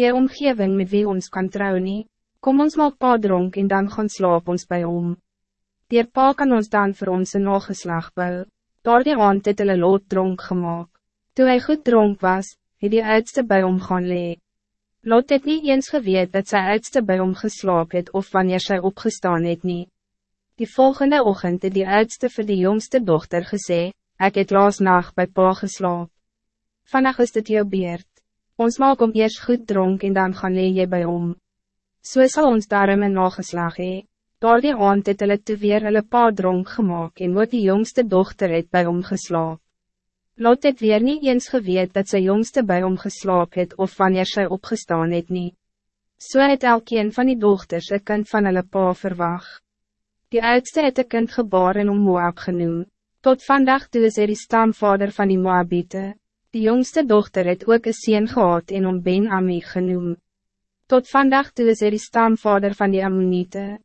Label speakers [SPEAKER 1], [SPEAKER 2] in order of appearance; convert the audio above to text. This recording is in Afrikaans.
[SPEAKER 1] Je omgeving met wie ons kan trouwen nie, kom ons maak pa dronk en dan gaan slaap ons bij om. Die pa kan ons dan voor ons een nageslag bou, daar die aand het hulle lot dronk gemaakt. Toen hij goed dronk was, het die oudste bij hom gaan lee. Lot het niet eens geweet dat sy oudste bij hom geslaap het of wanneer sy opgestaan het nie. Die volgende ochtend het die oudste vir die jongste dochter gesê, ek het laas nacht by pa geslaap. Vannacht is dit jou beurt. Ons maak om eerst goed dronk en dan gaan lee jy by hom. So sal ons daarom een nageslag hee. Door die aand het hulle toe weer hulle pa dronk gemaakt en wat die jongste dochter het by hom geslaap. Lot het weer niet eens geweet dat sy jongste bij hom geslaap het of wanneer sy opgestaan het nie. So het elkeen van die dochters een kind van hulle pa verwag. Die oudste het een kind geboren om Moab genoem. Tot vandaag toe is er die stamvader van die Moabite. Die jongste dochter het ook een sien gehad en om Ben Ami genoem. Tot vandaag toe is er die stamvader van die Ammonite.